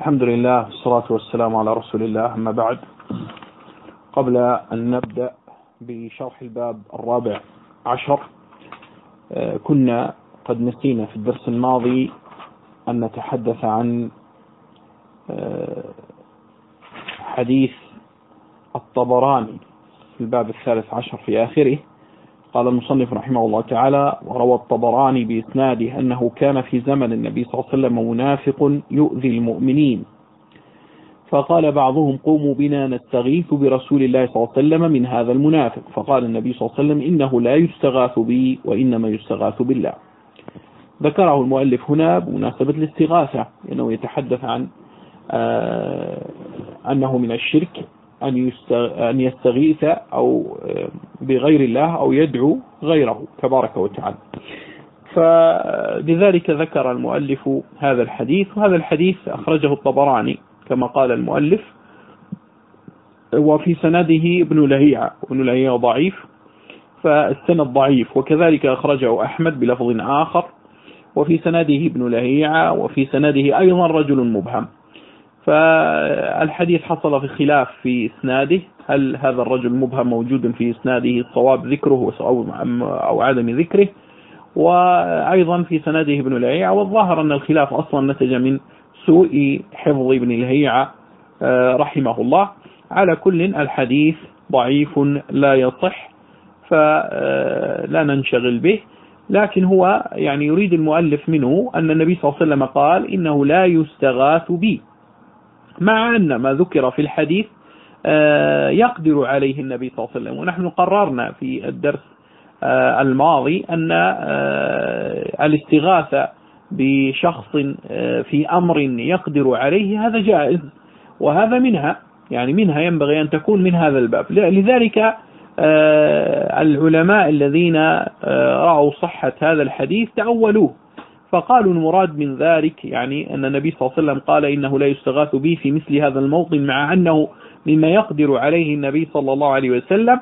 الحمد لله والصلاة والسلام على رسول الله أما بعد. قبل أن نبدأ بشرح الباب الرابع عشر آه، كنا قد نسينا في الدرس الماضي أن نتحدث عن آه، حديث الطبراني في الباب الثالث عشر في آخره. قال المصنف رحمه الله تعالى وروى الطبراني بإسناده أنه كان في زمن النبي صلى الله عليه وسلم منافق يؤذي المؤمنين. فقال بعضهم قوموا بنا نستغيث برسول الله صلى الله عليه وسلم من هذا المنافق. فقال النبي صلى الله عليه وسلم إنه لا يستغاث بي وإنما يستغاث بالله. ذكره المؤلف هنا بمناسبة الاستغاثة لأنه يتحدث عن آه، أنه من الشرك. أن يستغيث أو آه، بغير الله أو يدعو غيره تبارك وتعالى. فلذلك ذكر المؤلف هذا الحديث وهذا الحديث أخرجه الطبراني كما قال المؤلف وفي سنده ابن لهيعة ابن لهيعة ضعيف فالسند ضعيف وكذلك أخرجه أحمد بلفظ آخر وفي سنده ابن لهيعة وفي سنده أيضا رجل مبهم. فالحديث حصل في خلاف في إسناده. هل هذا الرجل مبهم موجود في إسناده الصواب ذكره أو عدم ذكره؟ وأيضا في سنده ابن لهيعة والظاهر أن الخلاف أصلا نتج من سوء حفظ ابن لهيعة آه، رحمه الله. على كل الحديث ضعيف لا يصح فلا ننشغل به. لكن هو يعني يريد المؤلف منه أن النبي صلى الله عليه وسلم قال إنه لا يستغاث بي. مع أن ما ذكر في الحديث آه، يقدر عليه النبي صلى الله عليه وسلم. ونحن قررنا في الدرس آه، الماضي أن آه، الاستغاثة بشخص في أمر يقدر عليه هذا جائز. وهذا منها يعني منها ينبغي أن تكون من هذا الباب. لذلك العلماء الذين رأوا صحة هذا الحديث تأولوه فقالوا المراد من ذلك يعني أن النبي صلى الله عليه وسلم قال إنه لا يستغاث به في مثل هذا الموطن مع أنه مما يقدر عليه النبي صلى الله عليه وسلم.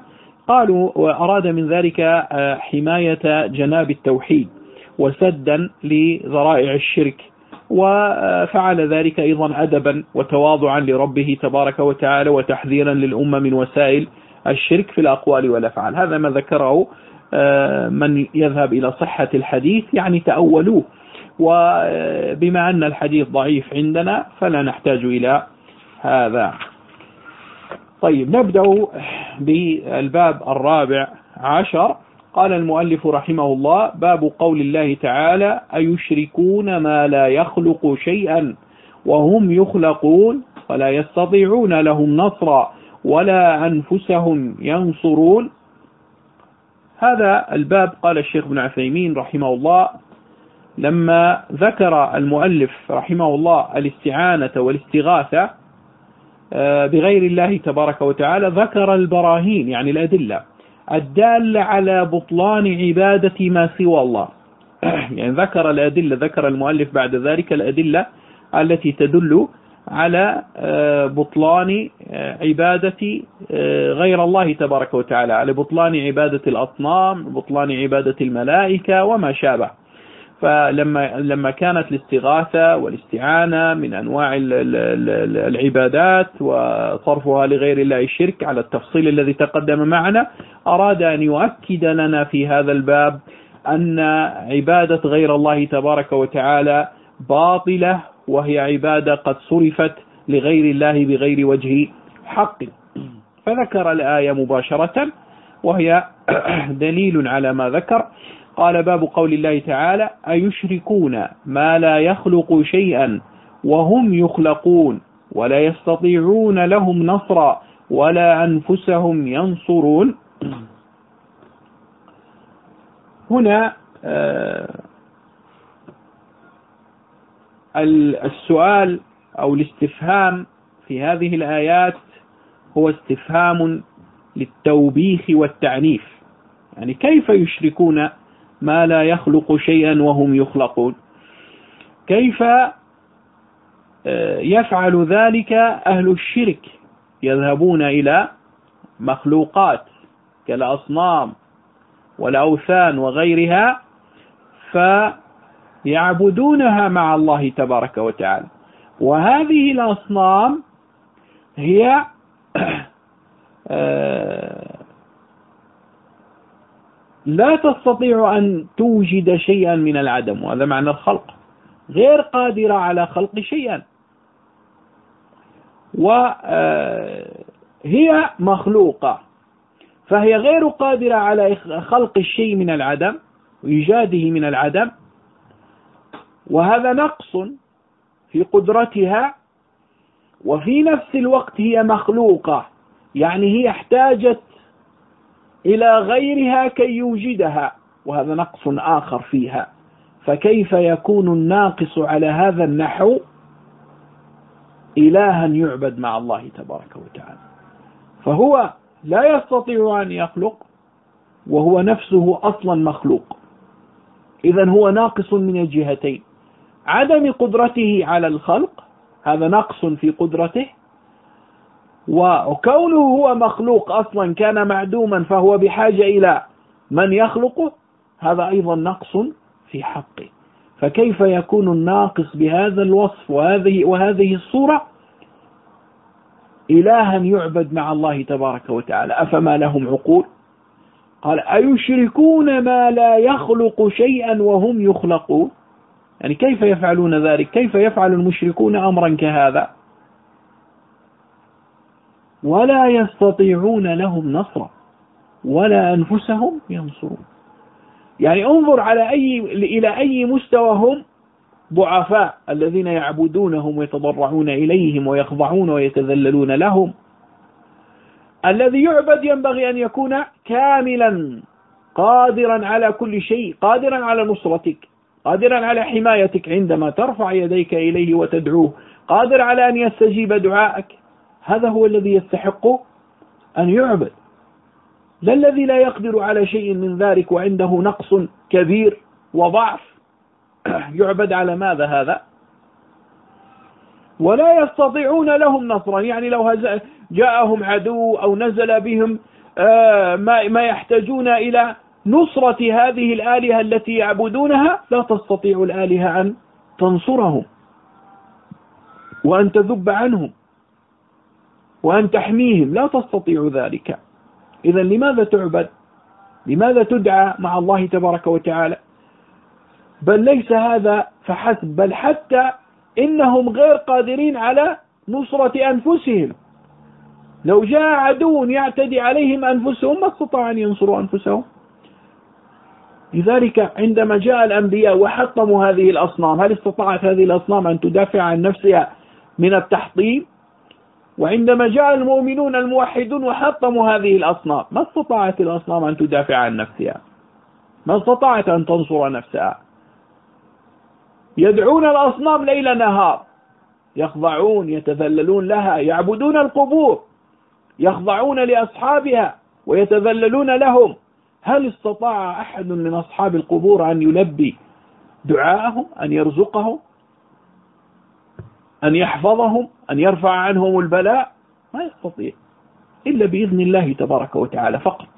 قالوا وأراد من ذلك آه، حماية جناب التوحيد وسدا لذرائع الشرك وفعل ذلك أيضا أدبا وتواضعا لربه تبارك وتعالى وتحذيرا للأمة من وسائل الشرك في الأقوال والأفعال. هذا ما ذكره آه، من يذهب إلى صحة الحديث يعني تأولوه. وبما أن الحديث ضعيف عندنا فلا نحتاج إلى هذا. طيب نبدأ بالباب الرابع عشر. قال المؤلف رحمه الله باب قول الله تعالى أيشركون ما لا يخلق شيئا وهم يخلقون ولا يستطيعون لهم نصرا ولا أنفسهم ينصرون. هذا الباب قال الشيخ ابن عثيمين رحمه الله. لما ذكر المؤلف رحمه الله الاستعانة والاستغاثة آه، بغير الله تبارك وتعالى ذكر البراهين يعني الأدلة الدالة على بطلان عبادة ما سوى الله. يعني ذكر الأدلة ذكر المؤلف بعد ذلك الأدلة التي تدل على آه، بطلان آه، عبادة غير الله تبارك وتعالى على بطلان عبادة الأصنام بطلان عبادة الملائكة وما شابه. فلما لما كانت الاستغاثة والاستعانة من أنواع العبادات وصرفها لغير الله الشرك على التفصيل الذي تقدم معنا أراد أن يؤكد لنا في هذا الباب أن عبادة غير الله تبارك وتعالى باطلة وهي عبادة قد صرفت لغير الله بغير وجه حق. فذكر الآية مباشرة وهي دليل على ما ذكر. قال باب قول الله تعالى أيشركون ما لا يخلق شيئا وهم يخلقون ولا يستطيعون لهم نصرا ولا أنفسهم ينصرون؟ هنا آه، السؤال أو الاستفهام في هذه الآيات هو استفهام للتوبيخ والتعنيف. يعني كيف يشركون ما لا يخلق شيئا وهم يخلقون. كيف آه، يفعل ذلك أهل الشرك؟ يذهبون إلى مخلوقات كالأصنام والأوثان وغيرها فيعبدونها مع الله تبارك وتعالى. وهذه الأصنام هي آه، لا تستطيع أن توجد شيئا من العدم وهذا معنى الخلق. غير قادرة على خلق شيئا. وهي مخلوقة. فهي غير قادرة على خلق الشيء من العدم وإيجاده من العدم. وهذا نقص في قدرتها. وفي نفس الوقت هي مخلوقة. يعني هي احتاجت إلى غيرها كي يوجدها وهذا نقص آخر فيها. فكيف يكون الناقص على هذا النحو؟ إلها يعبد مع الله تبارك وتعالى. فهو لا يستطيع أن يخلق وهو نفسه أصلا مخلوق. إذا هو ناقص من الجهتين. عدم قدرته على الخلق هذا نقص في قدرته وكونه هو مخلوق أصلا كان معدوما فهو بحاجة إلى من يخلقه هذا أيضا نقص في حقه. فكيف يكون الناقص بهذا الوصف وهذه وهذه الصورة؟ إلها يعبد مع الله تبارك وتعالى. أفما لهم عقول؟ قال أيشركون ما لا يخلق شيئا وهم يخلقون؟ يعني كيف يفعلون ذلك؟ كيف يفعل المشركون أمرا كهذا؟ ولا يستطيعون لهم نصرا ولا أنفسهم ينصرون. يعني انظر على أي إلى أي مستوى هم ضعفاء الذين يعبدونهم ويتضرعون إليهم ويخضعون ويتذللون لهم. الذي يعبد ينبغي أن يكون كاملا قادرا على كل شيء قادرا على نصرتك قادرا على حمايتك عندما ترفع يديك إليه وتدعوه قادر على أن يستجيب دعائك هذا هو الذي يستحق أن يعبد. لا الذي لا يقدر على شيء من ذلك وعنده نقص كبير وضعف. يعبد على ماذا هذا؟ ولا يستطيعون لهم نصرا. يعني لو جاءهم عدو أو نزل بهم آه، ما يحتاجون إلى نصرة هذه الآلهة التي يعبدونها لا تستطيع الآلهة أن تنصرهم وأن تذب عنهم. وأن تحميهم. لا تستطيع ذلك. إذا لماذا تعبد؟ لماذا تدعى مع الله تبارك وتعالى؟ بل ليس هذا فحسب بل حتى إنهم غير قادرين على نصرة أنفسهم. لو جاء عدو يعتدي عليهم أنفسهم ما استطاع أن ينصروا أنفسهم. لذلك عندما جاء الأنبياء وحطموا هذه الأصنام هل استطاعت هذه الأصنام أن تدافع عن نفسها من التحطيم؟ وعندما جاء المؤمنون الموحدون وحطموا هذه الأصنام ما استطاعت الأصنام أن تدافع عن نفسها؟ ما استطاعت أن تنصر نفسها؟ يدعون الأصنام ليل نهار. يخضعون يتذللون لها يعبدون القبور يخضعون لأصحابها ويتذللون لهم. هل استطاع أحد من أصحاب القبور أن يلبي دعاءهم أن يرزقهم؟ أن يحفظهم أن يرفع عنهم البلاء ما يستطيع إلا بإذن الله تبارك وتعالى فقط.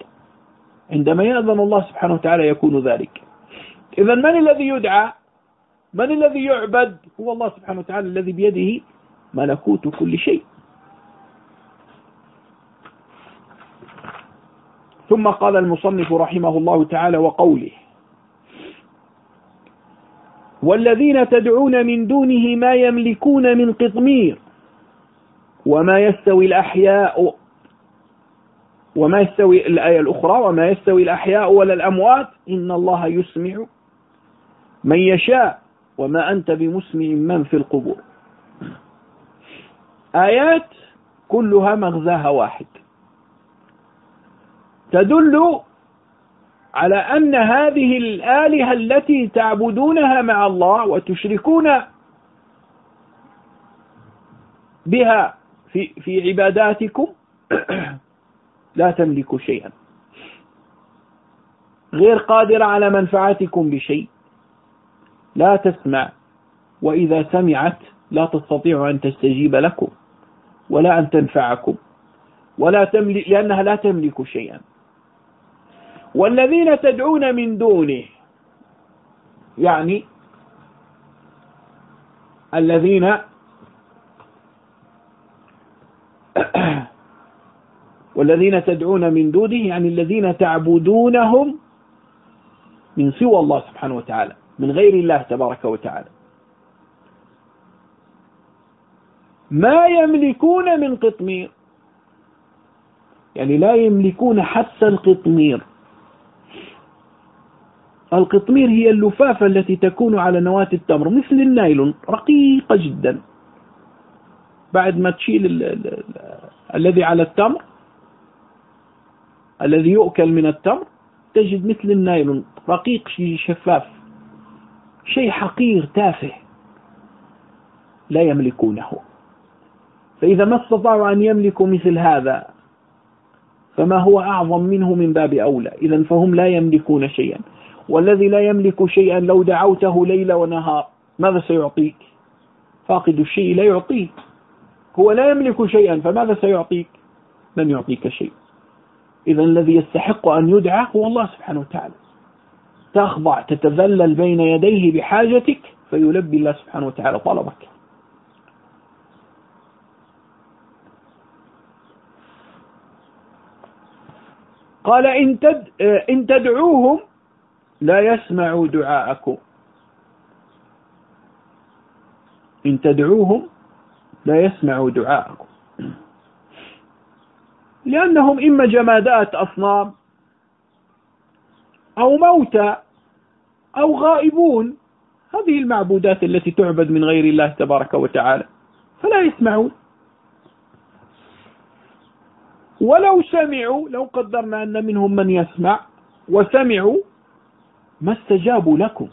عندما يأذن الله سبحانه وتعالى يكون ذلك. إذا من الذي يدعى؟ من الذي يعبد؟ هو الله سبحانه وتعالى الذي بيده ملكوت كل شيء. ثم قال المصنف رحمه الله تعالى وقوله والذين تدعون من دونه ما يملكون من قطمير وما يستوي الأحياء وما يستوي الآية الأخرى وما يستوي الأحياء ولا الأموات إن الله يسمع من يشاء وما أنت بمسمع من في القبور. آيات كلها مغزاها واحد. تدل على أن هذه الآلهة التي تعبدونها مع الله وتشركون بها في في عباداتكم لا تملك شيئا. غير قادرة على منفعتكم بشيء. لا تسمع. وإذا سمعت لا تستطيع أن تستجيب لكم ولا أن تنفعكم. ولا تملك لأنها لا تملك شيئا. والذين تدعون من دونه يعني الذين والذين تدعون من دونه يعني الذين تعبدونهم من سوى الله سبحانه وتعالى من غير الله تبارك وتعالى. ما يملكون من قطمير يعني لا يملكون حتى القطمير. القطمير هي اللفافة التي تكون على نواة التمر مثل النايلون رقيقة جدا. بعد ما تشيل ال ال ال الذي على التمر الذي يؤكل من التمر تجد مثل النايلون رقيق شفاف شيء حقير تافه لا يملكونه. فإذا ما استطاعوا أن يملكوا مثل هذا فما هو أعظم منه من باب أولى. إذا فهم لا يملكون شيئا. والذي لا يملك شيئا لو دعوته ليل ونهار ماذا سيعطيك؟ فاقد الشيء لا يعطيك. هو لا يملك شيئا فماذا سيعطيك؟ لن يعطيك شيء. إذا الذي يستحق أن يدعى هو الله سبحانه وتعالى. تخضع تتذلل بين يديه بحاجتك فيلبي الله سبحانه وتعالى طلبك. قال إن, تد إن تدعوهم لا يسمعوا دعاءكم. إن تدعوهم لا يسمعوا دعاءكم. لأنهم إما جمادات أصنام أو موتى أو غائبون. هذه المعبودات التي تعبد من غير الله تبارك وتعالى فلا يسمعون. ولو سمعوا لو قدرنا أن منهم من يسمع وسمعوا ما استجابوا لكم.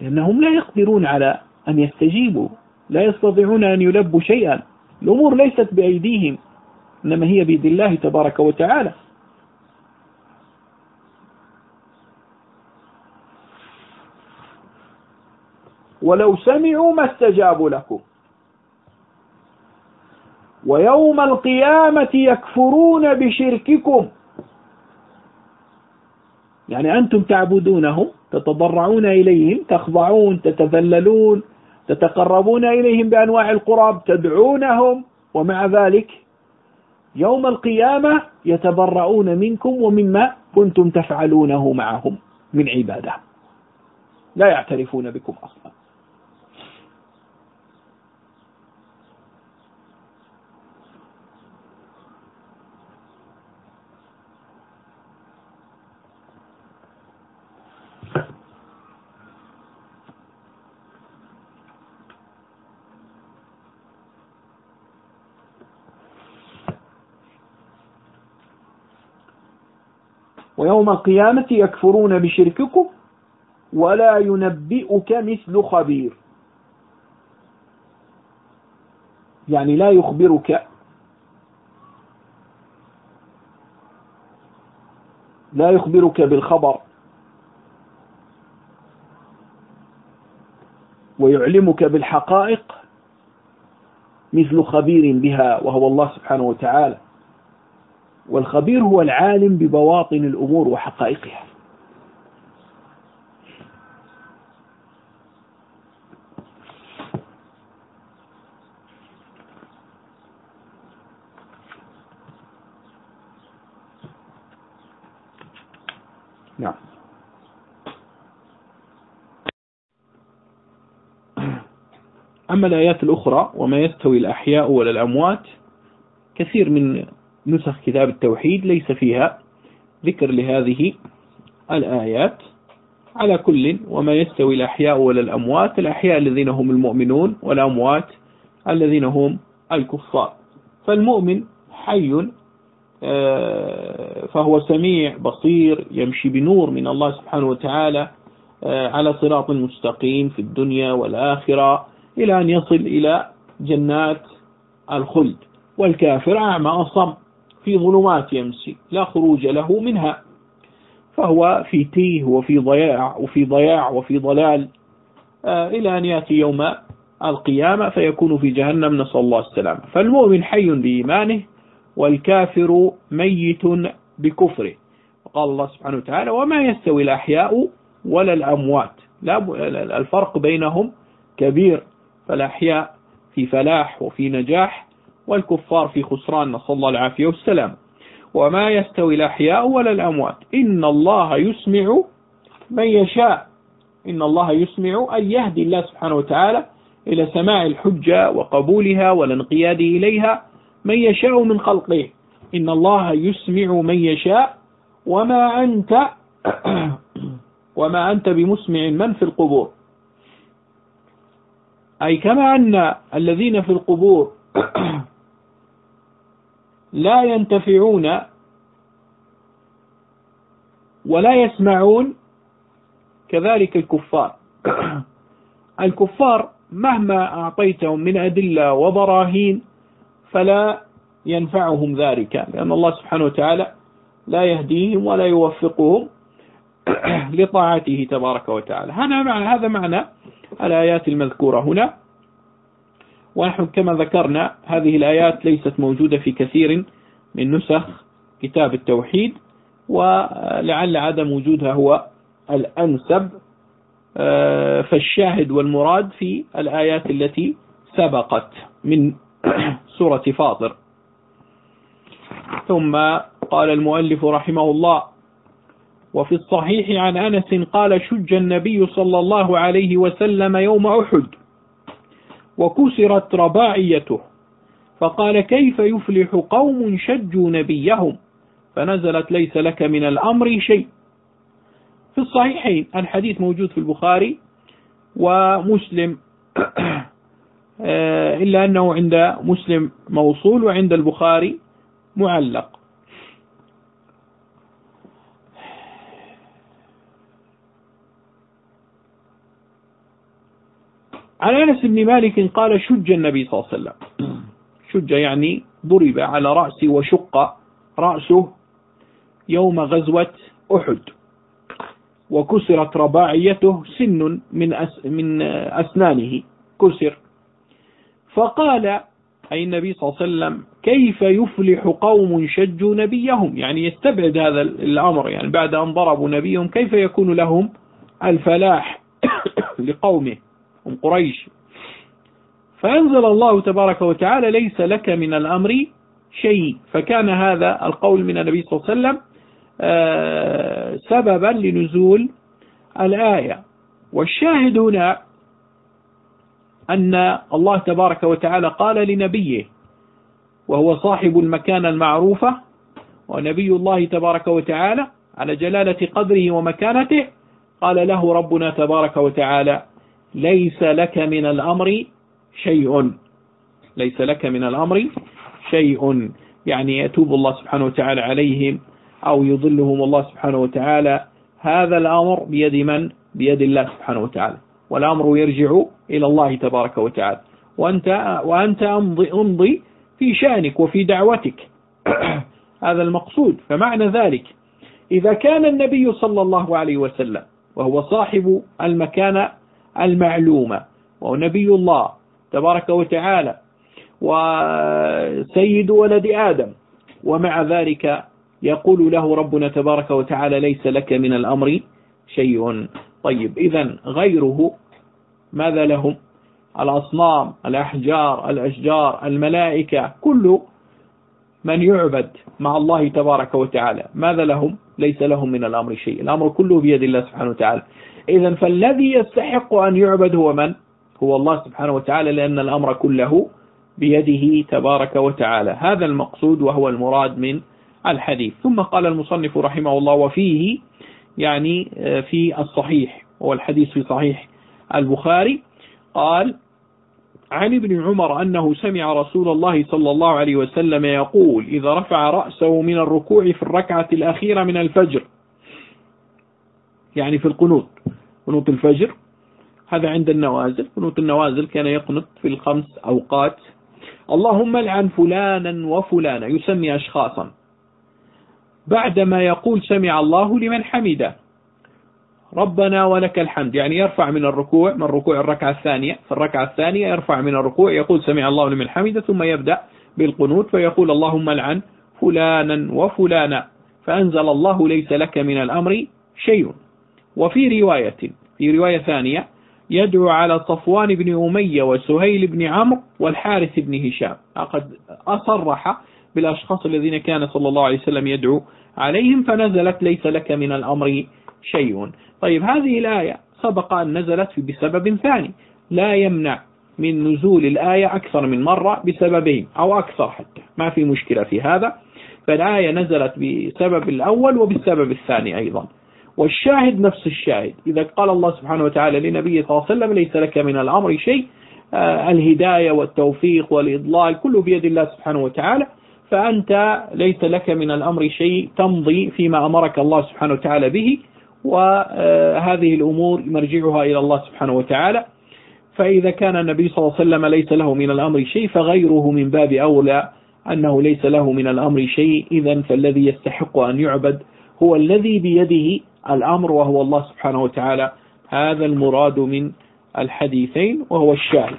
لأنهم لا يقدرون على أن يستجيبوا لا يستطيعون أن يلبوا شيئا. الأمور ليست بأيديهم إنما هي بيد الله تبارك وتعالى. ولو سمعوا ما استجابوا لكم. ويوم القيامة يكفرون بشرككم. يعني أنتم تعبدونهم تتضرعون إليهم تخضعون تتذللون تتقربون إليهم بأنواع القرب تدعونهم ومع ذلك يوم القيامة يتبرؤون منكم ومما كنتم تفعلونه معهم من عبادة. لا يعترفون بكم أصلا. ويوم القيامة يكفرون بشرككم ولا ينبئك مثل خبير. يعني لا يخبرك. لا يخبرك بالخبر. ويعلمك بالحقائق مثل خبير بها وهو الله سبحانه وتعالى. والخبير هو العالم ببواطن الأمور وحقائقها. نعم. أما الآيات الأخرى وما يستوي الأحياء ولا الأموات كثير من نسخ كتاب التوحيد ليس فيها ذكر لهذه الآيات. على كل وما يستوي الأحياء ولا الأموات الأحياء الذين هم المؤمنون والأموات الذين هم الكفار. فالمؤمن حي آه، فهو سميع بصير يمشي بنور من الله سبحانه وتعالى آه، على صراط مستقيم في الدنيا والآخرة إلى أن يصل إلى جنات الخلد. والكافر أعمى أصم. في ظلمات يمسي لا خروج له منها. فهو في تيه وفي ضياع وفي ضياع وفي ضلال. آه، إلى أن يأتي يوم القيامة فيكون في جهنم نسأل الله السلامة. فالمؤمن حي بإيمانه والكافر ميت بكفره. وقال الله سبحانه وتعالى وما يستوي الأحياء ولا الأموات. لا الفرق بينهم كبير. فالأحياء في فلاح وفي نجاح والكفار في خسران نسأل الله العافية والسلام. وما يستوي الأحياء ولا الأموات. إن الله يسمع من يشاء. إن الله يسمع أن يهدي الله سبحانه وتعالى إلى سماع الحجة وقبولها والانقياد إليها. من يشاء من خلقه. إن الله يسمع من يشاء. وما أنت وما أنت بمسمع من في القبور. أي كما أن الذين في القبور لا ينتفعون ولا يسمعون كذلك الكفار. الكفار مهما أعطيتهم من أدلة وبراهين فلا ينفعهم ذلك لأن الله سبحانه وتعالى لا يهديهم ولا يوفقهم لطاعته تبارك وتعالى. هذا معنى هذا معنى الآيات المذكورة هنا. ونحن كما ذكرنا هذه الآيات ليست موجودة في كثير من نسخ كتاب التوحيد ولعل عدم وجودها هو الأنسب. آه، فالشاهد والمراد في الآيات التي سبقت من سورة فاطر. ثم قال المؤلف رحمه الله وفي الصحيح عن أنس قال شج النبي صلى الله عليه وسلم يوم أحد. وكسرت رباعيته. فقال كيف يفلح قوم شجوا نبيهم؟ فنزلت ليس لك من الأمر شيء. في الصحيحين الحديث موجود في البخاري ومسلم. آه، إلا أنه عند مسلم موصول وعند البخاري معلق. عن أنس بن مالك قال شج النبي صلى الله عليه وسلم. شج يعني ضرب على رأسه وشق رأسه يوم غزوة أحد. وكسرت رباعيته سن من أس من أسنانه. كسر. فقال أي النبي صلى الله عليه وسلم كيف يفلح قوم شجوا نبيهم؟ يعني يستبعد هذا الأمر. يعني بعد أن ضربوا نبيهم كيف يكون لهم الفلاح لقومه؟ هم قريش. فأنزل الله تبارك وتعالى ليس لك من الأمر شيء. فكان هذا القول من النبي صلى الله عليه وسلم آه، سببا لنزول الآية. والشاهد هنا أن الله تبارك وتعالى قال لنبيه وهو صاحب المكانة المعروفة ونبي الله تبارك وتعالى على جلالة قدره ومكانته قال له ربنا تبارك وتعالى ليس لك من الأمر شيء. ليس لك من الأمر شيء. يعني يتوب الله سبحانه وتعالى عليهم أو يضلهم الله سبحانه وتعالى. هذا الأمر بيد من؟ بيد الله سبحانه وتعالى. والأمر يرجع إلى الله تبارك وتعالى. وأنت, وأنت أمضي, أمضي في شأنك وفي دعوتك. هذا المقصود. فمعنى ذلك إذا كان النبي صلى الله عليه وسلم وهو صاحب المكانة المعلومة وهو نبي الله تبارك وتعالى وسيد ولد آدم ومع ذلك يقول له ربنا تبارك وتعالى ليس لك من الأمر شيء. طيب إذا غيره ماذا لهم؟ الأصنام الأحجار الأشجار الملائكة كل من يعبد مع الله تبارك وتعالى. ماذا لهم؟ ليس لهم من الأمر شيء. الأمر كله بيد الله سبحانه وتعالى. إذا فالذي يستحق أن يعبد هو من؟ هو الله سبحانه وتعالى لأن الأمر كله بيده تبارك وتعالى. هذا المقصود وهو المراد من الحديث. ثم قال المصنف رحمه الله وفيه يعني آه، في الصحيح هو الحديث في صحيح البخاري. قال عن ابن عمر أنه سمع رسول الله صلى الله عليه وسلم يقول إذا رفع رأسه من الركوع في الركعة الأخيرة من الفجر يعني في القنوت. قنوت الفجر هذا عند النوازل. قنوت النوازل كان يقنط في الخمس أوقات. اللهم العن فلانا وفلانا يسمي أشخاصا. بعدما يقول سمع الله لمن حمده. ربنا ولك الحمد. يعني يرفع من الركوع من ركوع الركعة الثانية. في الركعة الثانية يرفع من الركوع يقول سمع الله لمن حمده ثم يبدأ بالقنوت فيقول اللهم العن فلانا وفلانا. فأنزل الله ليس لك من الأمر شيء. وفي رواية في رواية ثانية يدعو على صفوان بن أمية وسهيل بن عمرو والحارث بن هشام. قد أصرح بالأشخاص الذين كان صلى الله عليه وسلم يدعو عليهم فنزلت ليس لك من الأمر شيء. طيب هذه الآية سبق أن نزلت بسبب ثاني. لا يمنع من نزول الآية أكثر من مرة بسببين أو أكثر حتى. ما في مشكلة في هذا. فالآية نزلت بسبب الأول وبالسبب الثاني أيضا. والشاهد نفس الشاهد. إذا قال الله سبحانه وتعالى لنبي صلى الله عليه وسلم ليس لك من الأمر شيء آه، الهداية والتوفيق والإضلال كله بيد الله سبحانه وتعالى فأنت ليس لك من الأمر شيء تمضي فيما أمرك الله سبحانه وتعالى به وهذه الأمور مرجعها إلى الله سبحانه وتعالى. فإذا كان النبي صلى الله عليه وسلم ليس له من الأمر شيء فغيره من باب أولى أنه ليس له من الأمر شيء. إذا فالذي يستحق أن يعبد هو الذي بيده الأمر وهو الله سبحانه وتعالى. هذا المراد من الحديثين وهو الشاهد.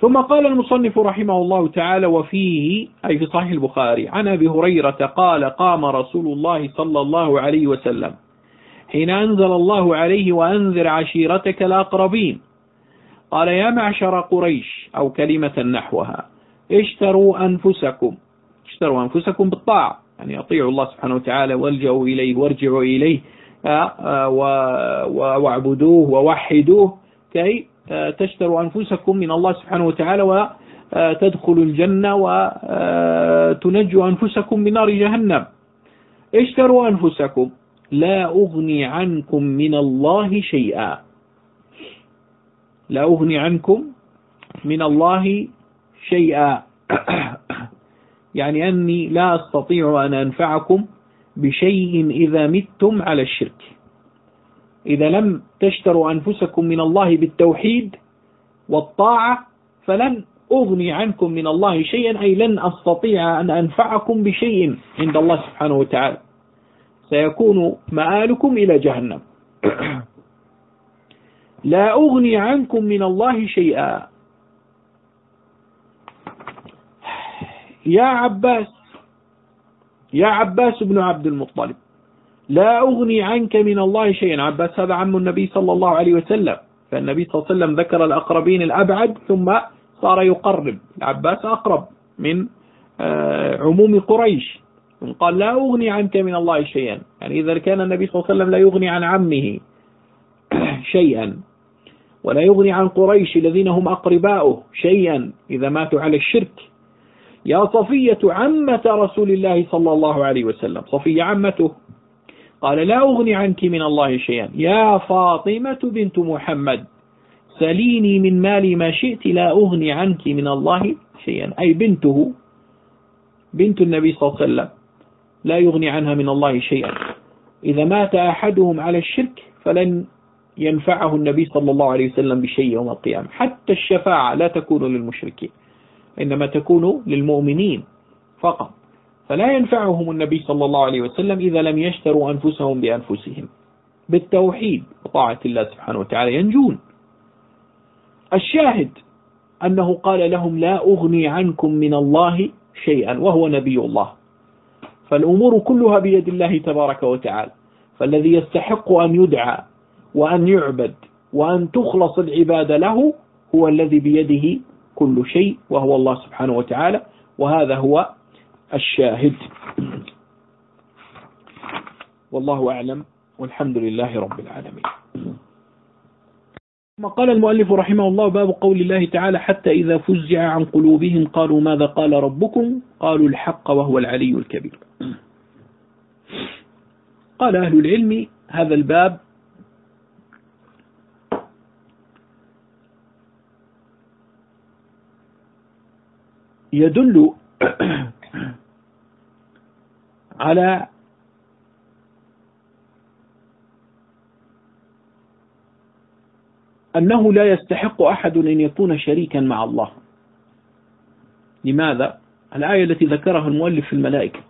ثم قال المصنف رحمه الله تعالى وفيه أي في صحيح البخاري عن أبي هريرة قال قام رسول الله صلى الله عليه وسلم. حين أنزل الله عليه وأنذر عشيرتك الأقربين. قال يا معشر قريش أو كلمة نحوها اشتروا أنفسكم اشتروا أنفسكم بالطاعة. يعني أطيعوا الله سبحانه وتعالى والجأوا إليه وارجعوا إليه آه، آه، واعبدوه ووحدوه. كي آه، تشتروا أنفسكم من الله سبحانه وتعالى وتدخلوا الجنة وتنجوا أنفسكم من نار جهنم. اشتروا أنفسكم. لا أغني عنكم من الله شيئا. لا أغني عنكم من الله شيئا. يعني أني لا أستطيع أن أنفعكم بشيء إذا متم على الشرك. إذا لم تشتروا أنفسكم من الله بالتوحيد والطاعة فلن أغني عنكم من الله شيئا أي لن أستطيع أن أنفعكم بشيء عند الله سبحانه وتعالى. سيكون مآلكم إلى جهنم. لا أغني عنكم من الله شيئا. يا عباس يا عباس بن عبد المطلب لا أغني عنك من الله شيئا. عباس هذا عم النبي صلى الله عليه وسلم. فالنبي صلى الله عليه وسلم ذكر الأقربين الأبعد ثم صار يقرب. العباس أقرب من آه، عموم قريش. قال لا أغني عنك من الله شيئا. يعني إذا كان النبي صلى الله عليه وسلم لا يغني عن عمه شيئا ولا يغني عن قريش الذين هم أقرباؤه شيئا إذا ماتوا على الشرك. يا صفية عمة رسول الله صلى الله عليه وسلم. صفية عمته. قال لا أغني عنك من الله شيئا. يا فاطمة بنت محمد سليني من مالي ما شئت لا أغني عنك من الله شيئا. أي بنته بنت النبي صلى الله عليه وسلم لا يغني عنها من الله شيئا. إذا مات أحدهم على الشرك فلن ينفعه النبي صلى الله عليه وسلم بشيء يوم القيامة. حتى الشفاعة لا تكون للمشركين. إنما تكون للمؤمنين فقط. فلا ينفعهم النبي صلى الله عليه وسلم إذا لم يشتروا أنفسهم بأنفسهم. بالتوحيد وطاعة الله سبحانه وتعالى ينجون. الشاهد أنه قال لهم لا أغني عنكم من الله شيئا وهو نبي الله. فالأمور كلها بيد الله تبارك وتعالى. فالذي يستحق أن يدعى وأن يعبد وأن تخلص العبادة له هو الذي بيده كل شيء وهو الله سبحانه وتعالى وهذا هو الشاهد. والله أعلم. والحمد لله رب العالمين. ثم قال المؤلف رحمه الله باب قول الله تعالى حتى إذا فزع عن قلوبهم قالوا ماذا قال ربكم؟ قالوا الحق وهو العلي الكبير. قال أهل العلم هذا الباب يدل على أنه لا يستحق أحد أن يكون شريكا مع الله لماذا؟ الآية التي ذكرها المؤلف في الملائكة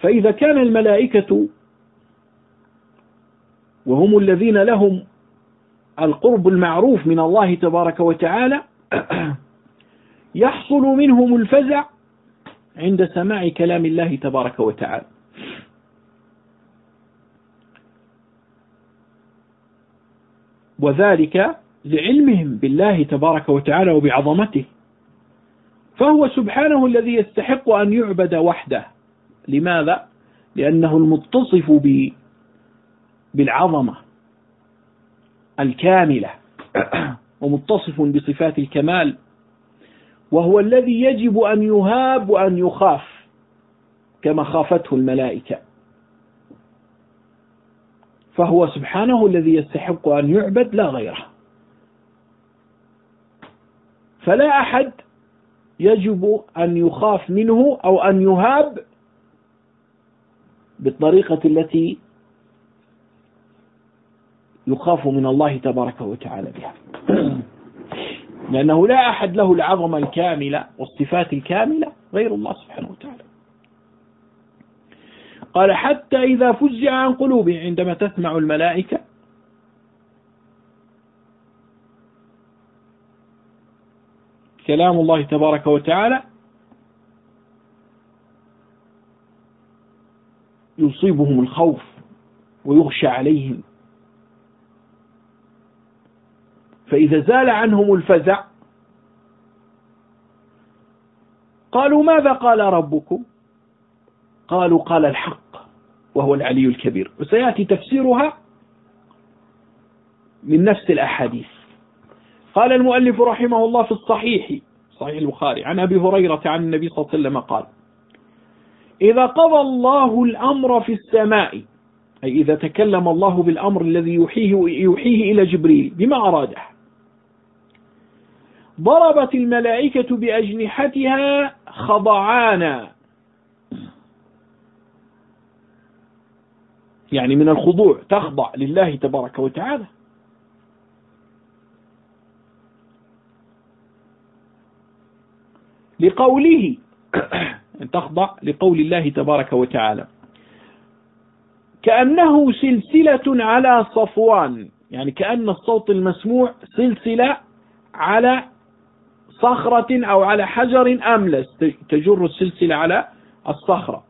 فإذا كان الملائكة وهم الذين لهم القرب المعروف من الله تبارك وتعالى يحصل منهم الفزع عند سماع كلام الله تبارك وتعالى. وذلك لعلمهم بالله تبارك وتعالى وبعظمته. فهو سبحانه الذي يستحق أن يعبد وحده. لماذا؟ لأنه المتصف ب... بالعظمة الكاملة. ومتصف بصفات الكمال. وهو الذي يجب أن يهاب وأن يخاف كما خافته الملائكة. فهو سبحانه الذي يستحق أن يعبد لا غيره. فلا أحد يجب أن يخاف منه أو أن يهاب بالطريقة التي يخاف من الله تبارك وتعالى بها. لأنه لا أحد له العظمة الكاملة والصفات الكاملة غير الله سبحانه وتعالى. قال حتى إذا فزع عن قلوبهم عندما تسمع الملائكة كلام الله تبارك وتعالى يصيبهم الخوف ويغشى عليهم. فإذا زال عنهم الفزع قالوا ماذا قال ربكم؟ قالوا قال الحق وهو العلي الكبير. وسيأتي تفسيرها من نفس الأحاديث. قال المؤلف رحمه الله في الصحيح صحيح البخاري عن أبي هريرة عن النبي صلى الله عليه وسلم قال إذا قضى الله الأمر في السماء أي إذا تكلم الله بالأمر الذي يوحيه, يوحيه إلى جبريل بما أراده ضربت الملائكة بأجنحتها خضعانا. يعني من الخضوع تخضع لله تبارك وتعالى. لقوله أن تخضع لقول الله تبارك وتعالى. كأنه سلسلة على صفوان. يعني كأن الصوت المسموع سلسلة على صخرة أو على حجر أملس. تجر السلسلة على الصخرة.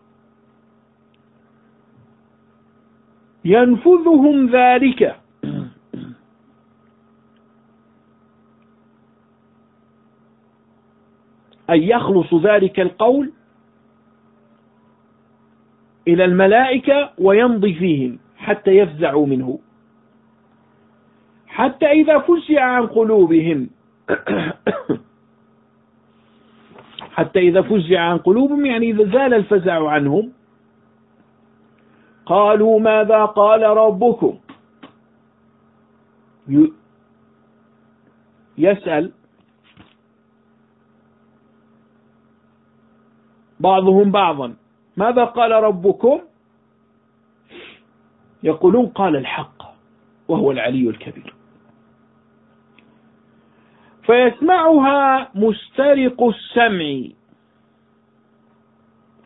ينفذهم ذلك. أن يخلص ذلك القول إلى الملائكة ويمضي فيهم حتى يفزعوا منه. حتى إذا فزع عن قلوبهم. حتى إذا فزع عن قلوبهم يعني إذا زال الفزع عنهم قالوا ماذا قال ربكم؟ يسأل بعضهم بعضا ماذا قال ربكم؟ يقولون قال الحق وهو العلي الكبير. فيسمعها مسترق السمع.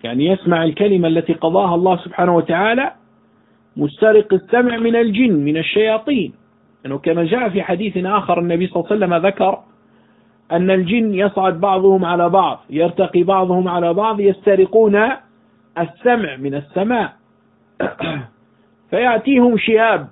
يعني يسمع الكلمة التي قضاها الله سبحانه وتعالى مسترق السمع من الجن من الشياطين. أنه كما جاء في حديث آخر النبي صلى الله عليه وسلم ذكر أن الجن يصعد بعضهم على بعض يرتقي بعضهم على بعض يسترقون السمع من السماء. فيأتيهم شهاب.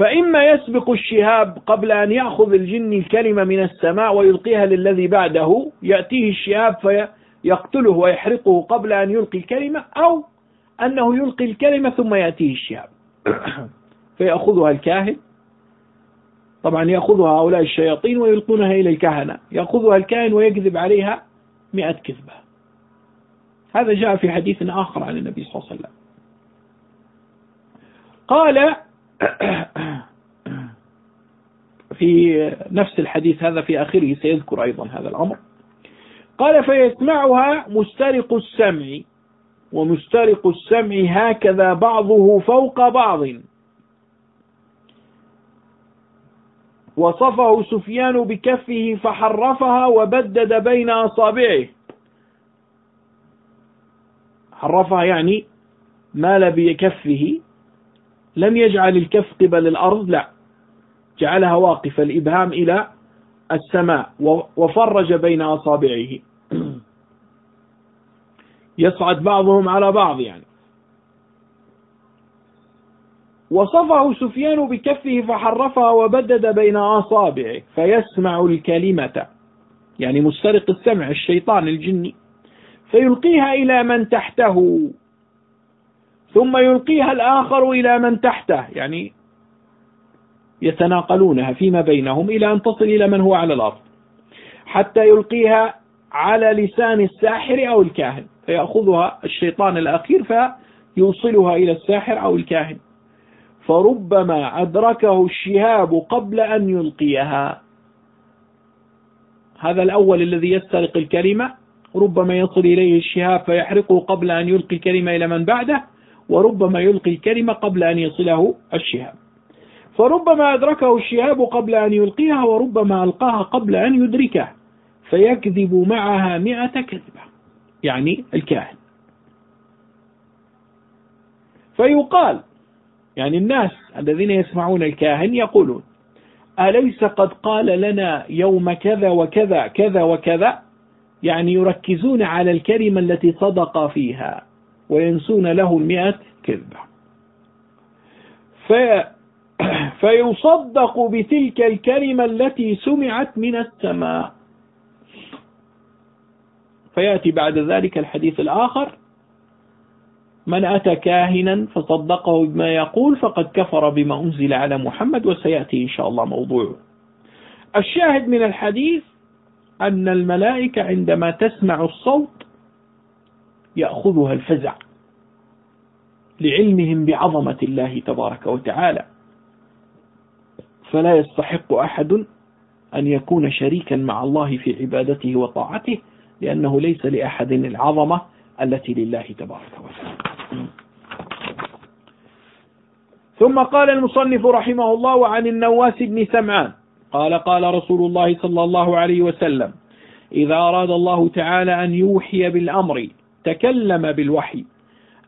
فإما يسبق الشهاب قبل أن يأخذ الجن الكلمة من السماء ويلقيها للذي بعده يأتيه الشهاب فيقتله ويحرقه قبل أن يلقي الكلمة أو أنه يلقي الكلمة ثم يأتيه الشهاب. فيأخذها الكاهن. طبعا يأخذها هؤلاء الشياطين ويلقونها إلى الكهنة. يأخذها الكاهن ويكذب عليها مئة كذبة. هذا جاء في حديث آخر عن النبي صلى الله عليه وسلم. قال في نفس الحديث هذا في آخره سيذكر أيضا هذا الأمر. قال فيسمعها مسترق السمع ومسترق السمع هكذا بعضه فوق بعض. وصفه سفيان بكفه فحرفها وبدد بين أصابعه. حرفها يعني مال بكفه. لم يجعل الكف قبل الأرض لا. جعلها واقفة الإبهام إلى السماء وفرج بين أصابعه. يصعد بعضهم على بعض يعني. وصفه سفيان بكفه فحرفها وبدد بين أصابعه فيسمع الكلمة. يعني مسترق السمع الشيطان الجني. فيلقيها إلى من تحته. ثم يلقيها الآخر إلى من تحته يعني يتناقلونها فيما بينهم إلى أن تصل إلى من هو على الأرض حتى يلقيها على لسان الساحر أو الكاهن فيأخذها الشيطان الأخير فيوصلها إلى الساحر أو الكاهن. فربما أدركه الشهاب قبل أن يلقيها. هذا الأول الذي يسترق الكلمة ربما يصل إليه الشهاب فيحرقه قبل أن يلقي الكلمة إلى من بعده وربما يلقي الكلمة قبل أن يصله الشهاب. فربما أدركه الشهاب قبل أن يلقيها وربما ألقاها قبل أن يدركه. فيكذب معها مئة كذبة يعني الكاهن. فيقال يعني الناس الذين يسمعون الكاهن يقولون أليس قد قال لنا يوم كذا وكذا كذا وكذا؟ يعني يركزون على الكلمة التي صدق فيها. وينسون له المئة كذبة. في فيصدق بتلك الكلمة التي سمعت من السماء. فيأتي بعد ذلك الحديث الآخر. من أتى كاهنا فصدقه بما يقول فقد كفر بما أنزل على محمد وسيأتي إن شاء الله موضوعه الشاهد من الحديث أن الملائكة عندما تسمع الصوت يأخذها الفزع لعلمهم بعظمة الله تبارك وتعالى. فلا يستحق أحد أن يكون شريكا مع الله في عبادته وطاعته لأنه ليس لأحد العظمة التي لله تبارك وتعالى. ثم قال المصنف رحمه الله عن النواس بن سمعان قال قال رسول الله صلى الله عليه وسلم إذا أراد الله تعالى أن يوحي بالأمر تكلم بالوحي.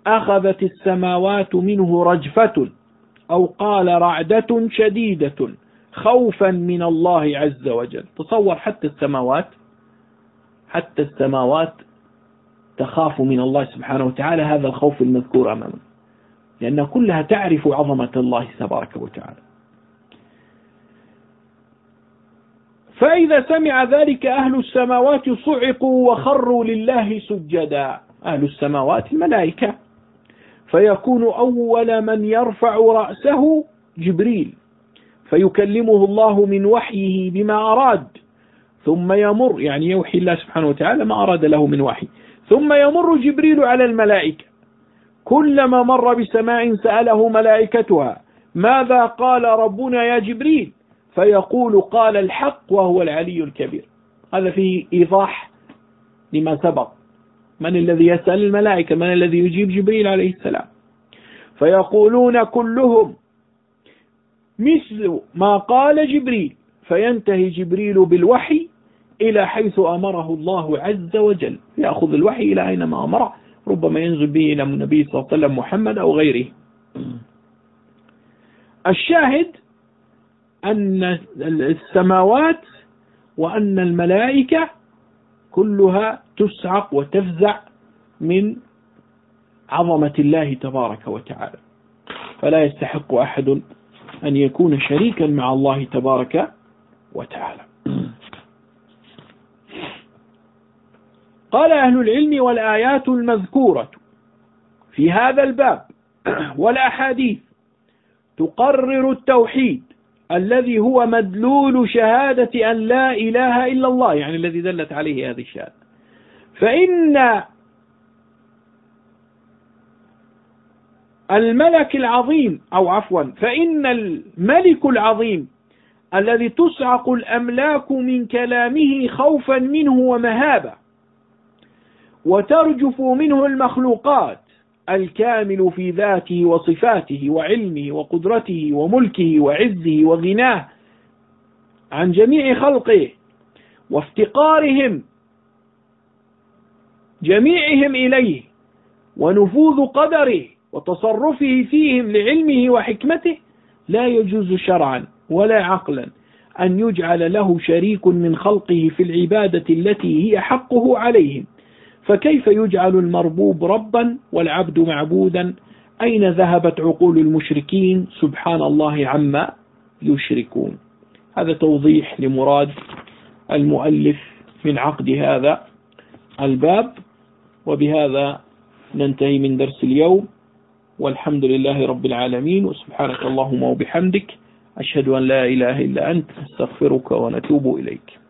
أخذت السماوات منه رجفة أو قال رعدة شديدة خوفا من الله عز وجل. تصور حتى السماوات حتى السماوات تخاف من الله سبحانه وتعالى. هذا الخوف المذكور أمامنا لأن كلها تعرف عظمة الله تبارك وتعالى. فإذا سمع ذلك أهل السماوات صعقوا وخروا لله سجدا. أهل السماوات الملائكة. فيكون أول من يرفع رأسه جبريل. فيكلمه الله من وحيه بما أراد. ثم يمر يعني يوحي الله سبحانه وتعالى ما أراد له من وحي. ثم يمر جبريل على الملائكة. كلما مر بسماء سأله ملائكتها ماذا قال ربنا يا جبريل؟ فيقول قال الحق وهو العلي الكبير. هذا فيه إيضاح لما سبق. من الذي يسأل الملائكة؟ من الذي يجيب جبريل عليه السلام؟ فيقولون كلهم مثل ما قال جبريل. فينتهي جبريل بالوحي إلى حيث أمره الله عز وجل. يأخذ الوحي إلى أينما أمره. ربما ينزل به إلى النبي صلى الله عليه وسلم محمد أو غيره. الشاهد أن السماوات وأن الملائكة كلها تسعق وتفزع من عظمة الله تبارك وتعالى. فلا يستحق أحد أن يكون شريكا مع الله تبارك وتعالى. قال أهل العلم والآيات المذكورة في هذا الباب والأحاديث تقرر التوحيد الذي هو مدلول شهادة أن لا إله إلا الله يعني الذي دلت عليه هذه الشهادة. فإن الملك العظيم أو عفوا فإن الملك العظيم الذي تصعق الأملاك من كلامه خوفا منه ومهابة وترجف منه المخلوقات الكامل في ذاته وصفاته وعلمه وقدرته وملكه وعزه وغناه عن جميع خلقه وافتقارهم جميعهم إليه ونفوذ قدره وتصرفه فيهم لعلمه وحكمته لا يجوز شرعا ولا عقلا أن يجعل له شريك من خلقه في العبادة التي هي حقه عليهم. فكيف يجعل المربوب ربا والعبد معبودا؟ أين ذهبت عقول المشركين؟ سبحان الله عما يشركون. هذا توضيح لمراد المؤلف من عقد هذا الباب. وبهذا ننتهي من درس اليوم. والحمد لله رب العالمين. وسبحانك اللهم وبحمدك أشهد أن لا إله إلا أنت أستغفرك ونتوب إليك.